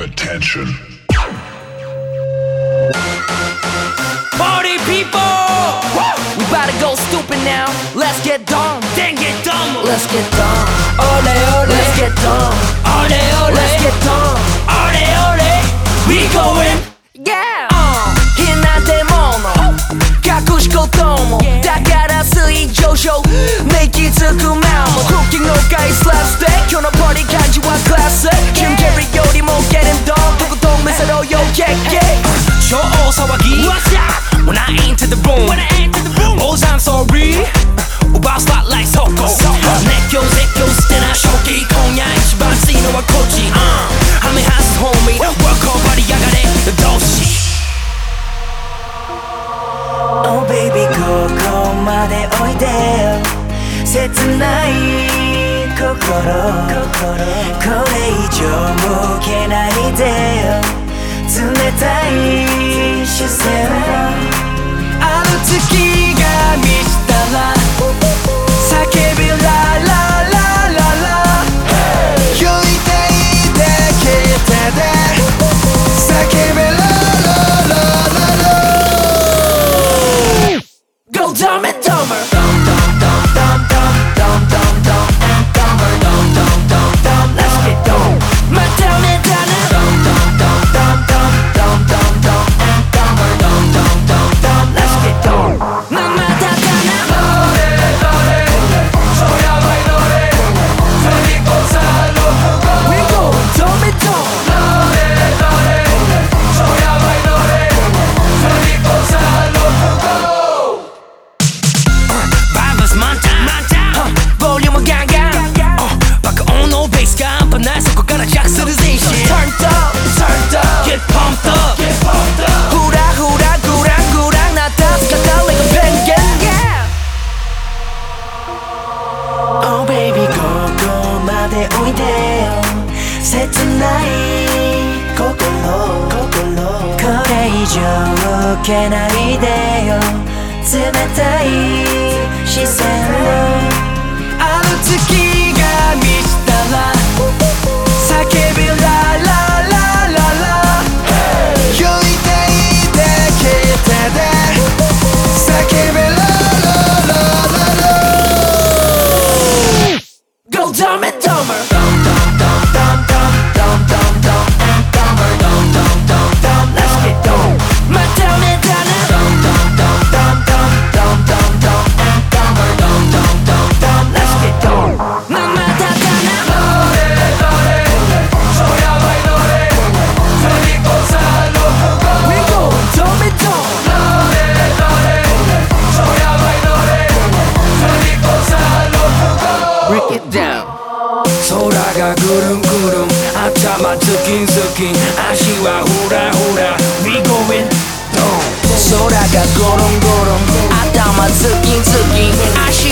Attention. Party people! Woo! We about to go stupid now. Let's get dumb. Then get dumb. Let's get dumb. Ole, ole. Let's get dumb. Ole, ole. 切ない心。これ以上もうけないでよ。冷たい視線情を受けないでよ。冷たい視線を break it down. 소라가 구름구름 아차마 스킨스킨 아시와 후라후라 We going down 소라가 구름구름 아차마 스킨스킨 아시